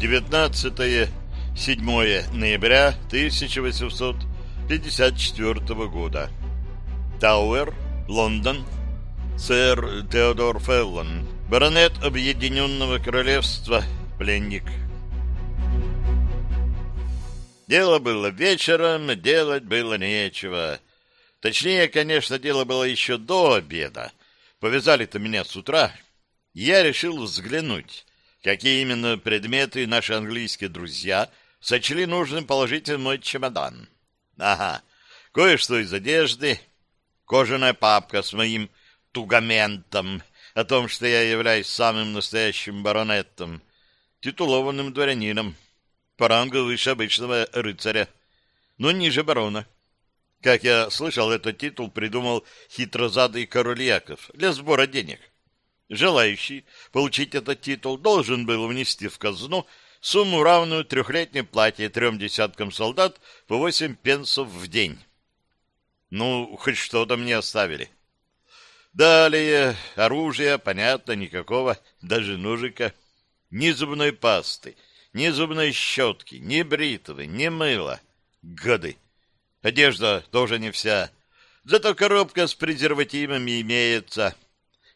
19-7 ноября 1854 года. Тауэр, Лондон. Сэр Теодор Феллон, баронет Объединенного Королевства, пленник. Дело было вечером, делать было нечего. Точнее, конечно, дело было еще до обеда. Повязали-то меня с утра. Я решил взглянуть, какие именно предметы наши английские друзья сочли нужным положить в мой чемодан. Ага, кое-что из одежды, кожаная папка с моим тугаментом о том, что я являюсь самым настоящим баронетом, титулованным дворянином, по рангу выше обычного рыцаря, но ниже барона. Как я слышал, этот титул придумал хитрозадый король Яков для сбора денег. Желающий получить этот титул должен был внести в казну сумму, равную трехлетней плате трем десяткам солдат по восемь пенсов в день. Ну, хоть что-то мне оставили. Далее оружие, понятно, никакого, даже ножика, ни зубной пасты, ни зубной щетки, ни бритвы, ни мыла. Годы. Одежда тоже не вся. Зато коробка с презервативами имеется —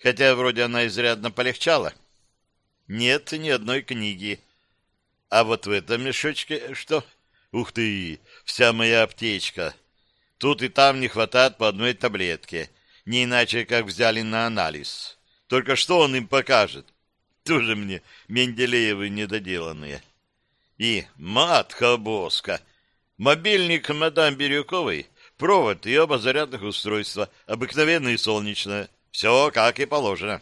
хотя вроде она изрядно полегчала. Нет ни одной книги. А вот в этом мешочке что? Ух ты, вся моя аптечка. Тут и там не хватает по одной таблетке, не иначе, как взяли на анализ. Только что он им покажет? Тоже мне Менделеевы недоделанные. И матха-боска. Мобильник мадам Бирюковой, провод и оба зарядных устройства, обыкновенное и солнечное. Все как и положено.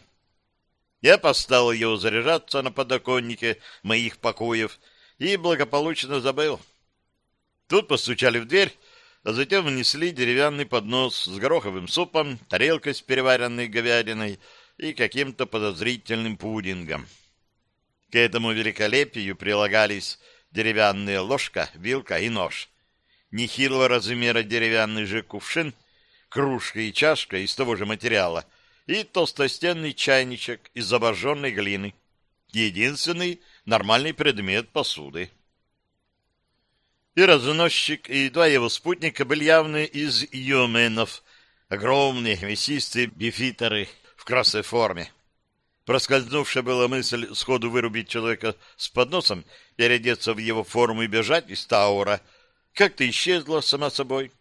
Я поставил его заряжаться на подоконнике моих покоев и благополучно забыл. Тут постучали в дверь, а затем внесли деревянный поднос с гороховым супом, тарелкой с переваренной говядиной и каким-то подозрительным пудингом. К этому великолепию прилагались деревянная ложка, вилка и нож. Нехилого размера деревянный же кувшин, кружка и чашка из того же материала — и толстостенный чайничек из обожженной глины. Единственный нормальный предмет посуды. И разносчик, и два его спутника были явно из йоменов, огромные мясистые бифитеры в красной форме. Проскользнувшая была мысль сходу вырубить человека с подносом, переодеться в его форму и бежать из Таура, как-то исчезла сама собой.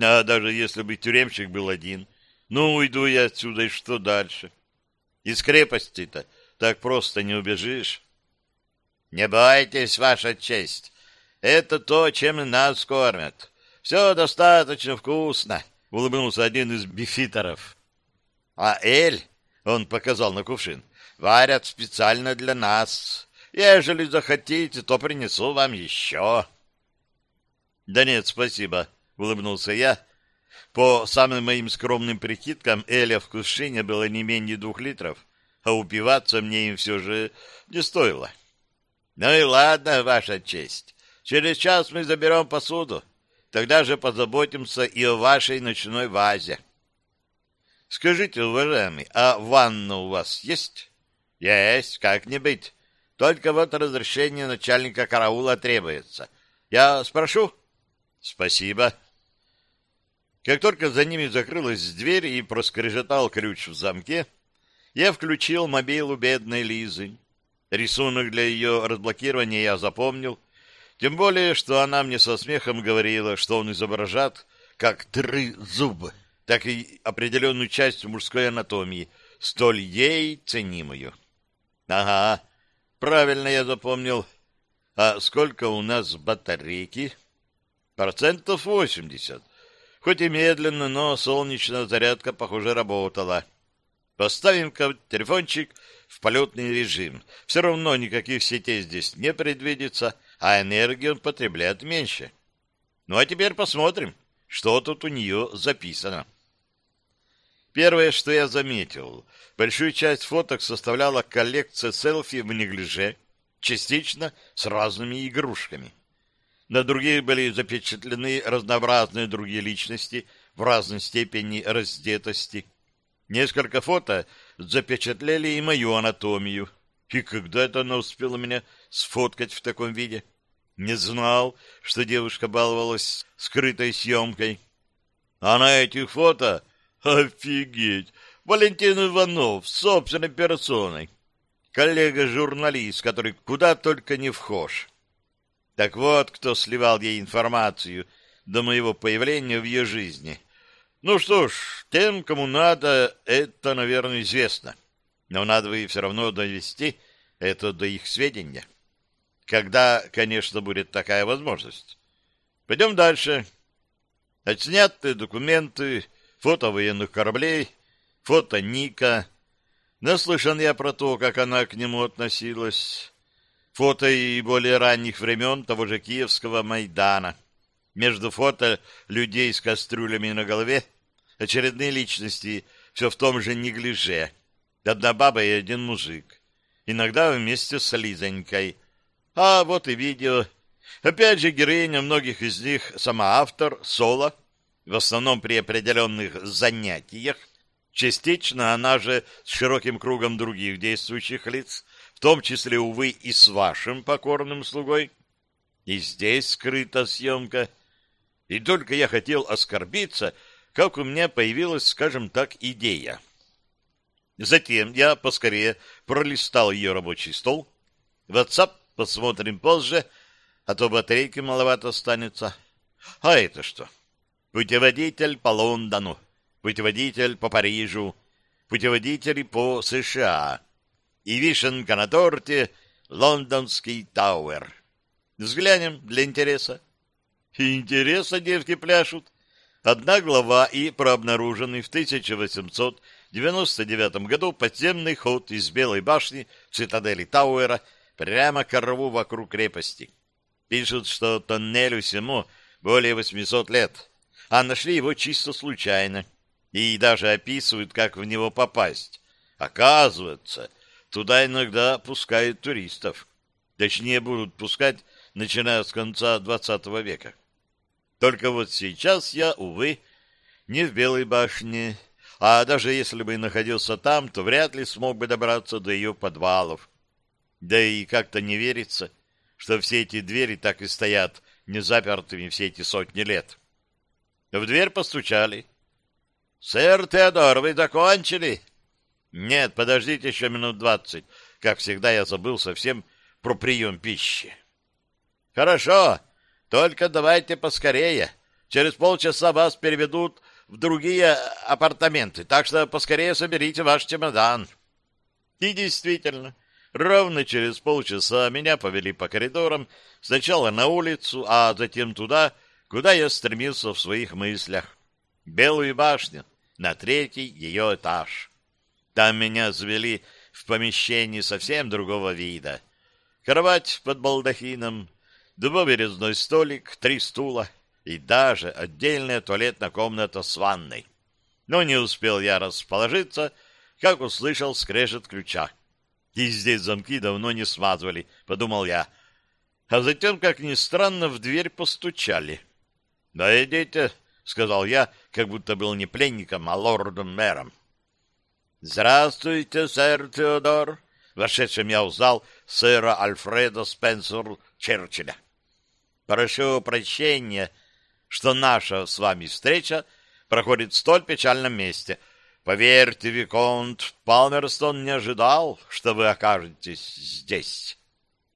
А даже если бы тюремщик был один — ну, уйду я отсюда, и что дальше? Из крепости-то так просто не убежишь. Не бойтесь, ваша честь. Это то, чем нас кормят. Все достаточно вкусно, — улыбнулся один из бифитеров. А эль, — он показал на кувшин, — варят специально для нас. Ежели захотите, то принесу вам еще. — Да нет, спасибо, — улыбнулся я, — по самым моим скромным прикидкам, Эля в кувшине было не менее двух литров, а упиваться мне им все же не стоило. Ну и ладно, ваша честь. Через час мы заберем посуду. Тогда же позаботимся и о вашей ночной вазе. Скажите, уважаемый, а ванна у вас есть? Есть, как не быть. Только вот разрешение начальника караула требуется. Я спрошу? Спасибо. Как только за ними закрылась дверь и проскрежетал ключ в замке, я включил мобилу бедной Лизы. Рисунок для ее разблокирования я запомнил, тем более, что она мне со смехом говорила, что он изображает как три зуба, так и определенную часть мужской анатомии, столь ей ценимую. Ага, правильно я запомнил. А сколько у нас батарейки? Процентов восемьдесят. Хоть и медленно, но солнечная зарядка, похоже, работала. Поставим-ка телефончик в полетный режим. Все равно никаких сетей здесь не предвидится, а энергии он потребляет меньше. Ну а теперь посмотрим, что тут у нее записано. Первое, что я заметил, большую часть фоток составляла коллекция селфи в неглиже, частично с разными игрушками. На других были запечатлены разнообразные другие личности в разной степени раздетости. Несколько фото запечатлели и мою анатомию. И когда это она успела меня сфоткать в таком виде. Не знал, что девушка баловалась скрытой съемкой. А на этих фото... Офигеть! Валентин Иванов собственной персоной. Коллега-журналист, который куда только не вхож. Так вот, кто сливал ей информацию до моего появления в ее жизни. Ну что ж, тем, кому надо, это, наверное, известно. Но надо бы все равно довести это до их сведения. Когда, конечно, будет такая возможность. Пойдем дальше. Отснятые документы, фото военных кораблей, фото Ника. Наслышан я про то, как она к нему относилась. Фото и более ранних времен того же Киевского Майдана. Между фото людей с кастрюлями на голове очередные личности все в том же неглиже. Одна баба и один мужик. Иногда вместе с Лизонькой. А вот и видео. Опять же, героиня многих из них сама автор, соло, в основном при определенных занятиях. Частично она же с широким кругом других действующих лиц, том числе, увы, и с вашим покорным слугой. И здесь скрыта съемка. И только я хотел оскорбиться, как у меня появилась, скажем так, идея. Затем я поскорее пролистал ее рабочий стол. WhatsApp посмотрим позже, а то батарейки маловато останется. А это что? Путеводитель по Лондону, путеводитель по Парижу, путеводители по США. И вишенка на торте — лондонский Тауэр. Взглянем для интереса. Интереса девки пляшут. Одна глава и про обнаруженный в 1899 году подземный ход из Белой башни цитадели Тауэра прямо к рву вокруг крепости. Пишут, что тоннелю всему более 800 лет, а нашли его чисто случайно. И даже описывают, как в него попасть. Оказывается, туда иногда пускают туристов. Точнее, будут пускать, начиная с конца XX века. Только вот сейчас я, увы, не в Белой башне, а даже если бы находился там, то вряд ли смог бы добраться до ее подвалов. Да и как-то не верится, что все эти двери так и стоят незапертыми все эти сотни лет. В дверь постучали. — Сэр Теодор, вы закончили? — Нет, подождите еще минут двадцать. Как всегда, я забыл совсем про прием пищи. — Хорошо. Только давайте поскорее. Через полчаса вас переведут в другие апартаменты, так что поскорее соберите ваш чемодан. И действительно, ровно через полчаса меня повели по коридорам, сначала на улицу, а затем туда, куда я стремился в своих мыслях. Белую башню, на третий ее этаж. Там меня завели в помещении совсем другого вида. Кровать под балдахином, дубовый резной столик, три стула и даже отдельная туалетная комната с ванной. Но не успел я расположиться, как услышал скрежет ключа. И здесь замки давно не смазывали, подумал я. А затем, как ни странно, в дверь постучали. — Да идите, — сказал я, как будто был не пленником, а лордом-мэром. — Здравствуйте, сэр Теодор! Вошедшим я узнал сэра Альфреда Спенсер Черчилля. Прошу прощения, что наша с вами встреча проходит в столь печальном месте. Поверьте, Виконт, Палмерстон не ожидал, что вы окажетесь здесь.